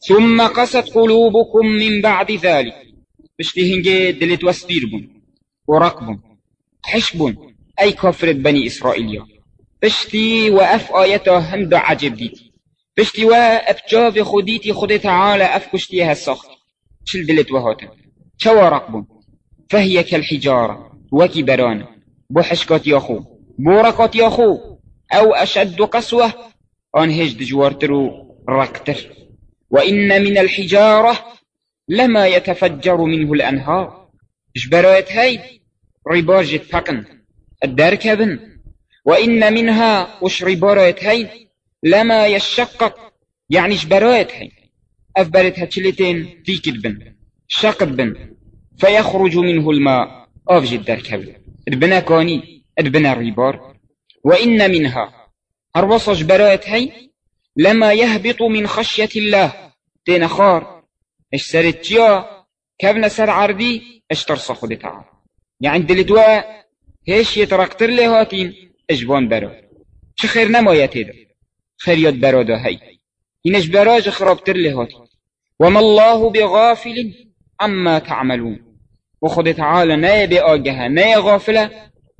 ثم قست قلوبكم من بعد ذلك. بشتي هنجي دلت وستيربون ورقبون حشبون أي كفر بني إسرائيل. بشتي وأف آياته هند عجب ديتي بشتي وأف جاف خديتي خدي تعالى أف كشتيها السخت شل دلت وهاتن. شو رقبون فهي كالحجارة وكبران. بحشكات ياخو بوركات ياخو أو أشد قسوة. أن هجد جوارترو ركتر وإن من الحجارة لما يتفجر منه الأنهار. إجبرات هاي؟ رباجة فقن الدركبن وإن منها وش ربارات هاي؟ لما يشقق. يعني إجبرات هاي؟ أفبرت هاتشلتين تيكد بن شقد بن فيخرج منه الماء. أفجد دركبن ادبنا كوني ادبنا الربار وإن منها. هربصج برات هاي؟ لما يهبط من خشية الله. تين خار إش سرت يا كابنا سر عردي إش ترصخ تعالى يعني دلتوا هيش يترقتر لي هاتين اجبان برا چه خير نمايا تيدا خير يد برا دا هاي. إنش براج خرابتر لي هاتين. وما الله بغافل عما تعملون. وخد تعالى نايا بآجها نايا غافلة.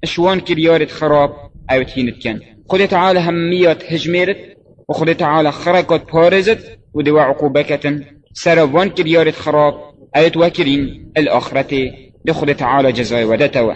اشوان كريارة خراب أو تهينت كان خد تعالى هميات هجميرت وخد تعالى خرقت بارزت ودوا عقوبكة سربان كريارة خراب ايت وكرين الآخرة لخد تعالى جزاي ودتوا